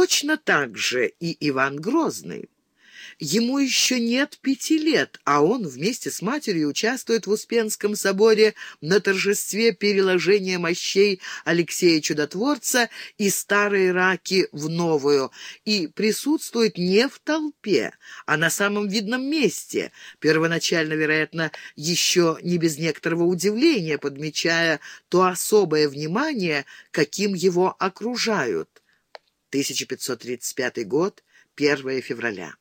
Точно так же и Иван Грозный. Ему еще нет пяти лет, а он вместе с матерью участвует в Успенском соборе на торжестве переложения мощей Алексея Чудотворца из старой раки в новую и присутствует не в толпе, а на самом видном месте, первоначально, вероятно, еще не без некоторого удивления, подмечая то особое внимание, каким его окружают. 1535 год, 1 февраля.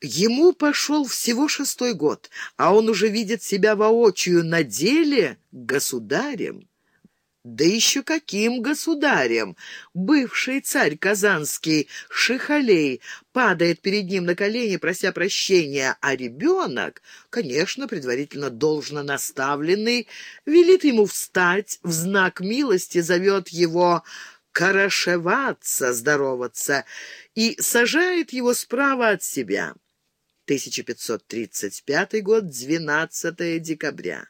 Ему пошел всего шестой год, а он уже видит себя воочию на деле государем. Да еще каким государем! Бывший царь Казанский, Шихалей, падает перед ним на колени, прося прощения, а ребенок, конечно, предварительно должно наставленный, велит ему встать, в знак милости зовет его «карашеваться», здороваться, и сажает его справа от себя. 1535 год, 12 декабря.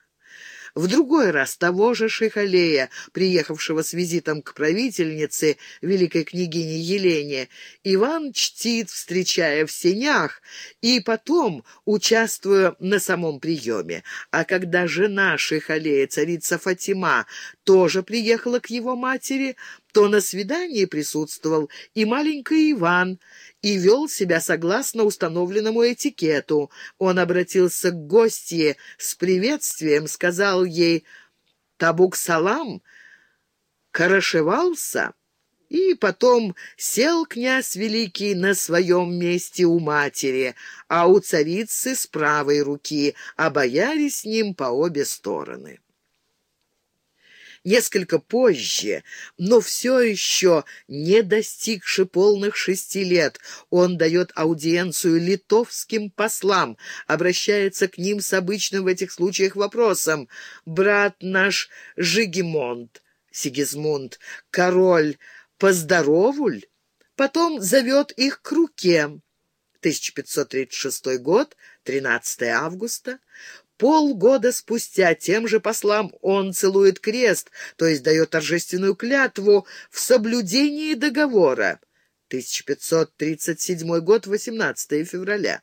В другой раз того же Шихалея, приехавшего с визитом к правительнице, великой княгине Елене, Иван чтит, встречая в сенях, и потом участвуя на самом приеме. А когда жена Шихалея, царица Фатима, тоже приехала к его матери, то на свидании присутствовал и маленький Иван, и вел себя согласно установленному этикету. Он обратился к гостье с приветствием, сказал ей «Табук-салам», «Карашевался», и потом сел князь Великий на своем месте у матери, а у царицы с правой руки, а бояре с ним по обе стороны. Несколько позже, но все еще не достигши полных шести лет, он дает аудиенцию литовским послам, обращается к ним с обычным в этих случаях вопросом «Брат наш Жигемонт, Сигизмунд, король, поздоровуль?» Потом зовет их к руке. 1536 год, 13 августа. Полгода спустя тем же послам он целует крест, то есть дает торжественную клятву в соблюдении договора. 1537 год, 18 февраля.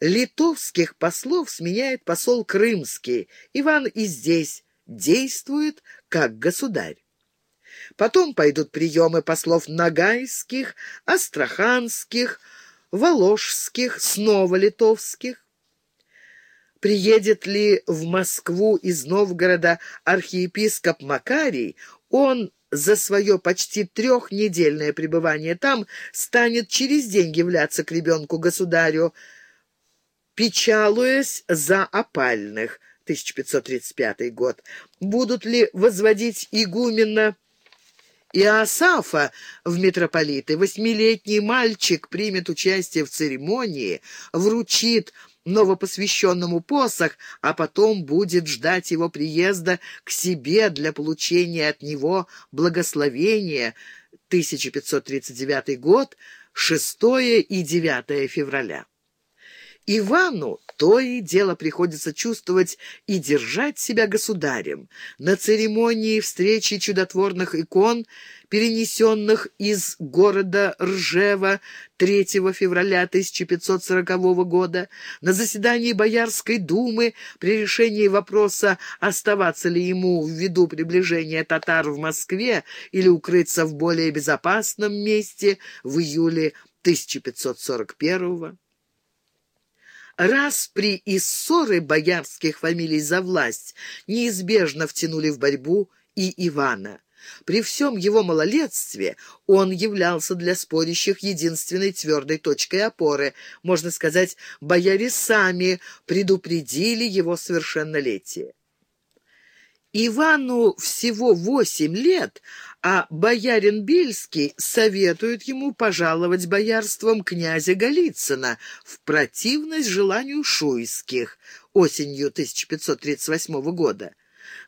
Литовских послов сменяет посол крымский. Иван и здесь действует как государь. Потом пойдут приемы послов нагайских, астраханских, воложских, снова литовских приедет ли в Москву из Новгорода архиепископ Макарий, он за свое почти трехнедельное пребывание там станет через день являться к ребенку-государю, печалуясь за опальных, 1535 год. Будут ли возводить игумена Иосафа в митрополиты? Восьмилетний мальчик примет участие в церемонии, вручит новопосвященному посох, а потом будет ждать его приезда к себе для получения от него благословения. 1539 год, 6 и 9 февраля. Ивану то и дело приходится чувствовать и держать себя государем. На церемонии встречи чудотворных икон, перенесенных из города Ржева 3 февраля 1540 года, на заседании Боярской думы при решении вопроса, оставаться ли ему ввиду приближения татар в Москве или укрыться в более безопасном месте в июле 1541 года. Распри и ссоры боярских фамилий за власть неизбежно втянули в борьбу и Ивана. При всем его малолетстве он являлся для спорящих единственной твердой точкой опоры. Можно сказать, бояре сами предупредили его совершеннолетие. Ивану всего восемь лет, а боярин Бельский советует ему пожаловать боярством князя Голицына в противность желанию шуйских осенью 1538 года.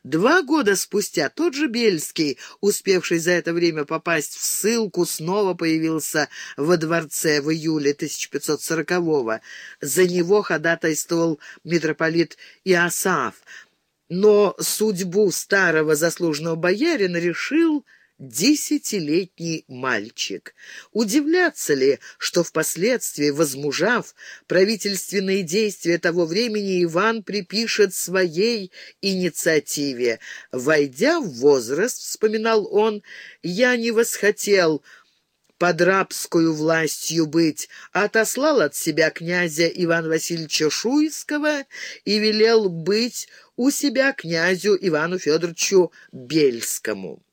Два года спустя тот же Бельский, успевший за это время попасть в ссылку, снова появился во дворце в июле 1540-го. За него ходатайствовал митрополит Иосаф, но судьбу старого заслуженного боярина решил десятилетний мальчик. Удивляться ли, что впоследствии, возмужав, правительственные действия того времени Иван припишет своей инициативе. «Войдя в возраст, — вспоминал он, — я не восхотел под рабскую властью быть, отослал от себя князя Ивана Васильевича Шуйского и велел быть у себя князю Ивану Федоровичу Бельскому.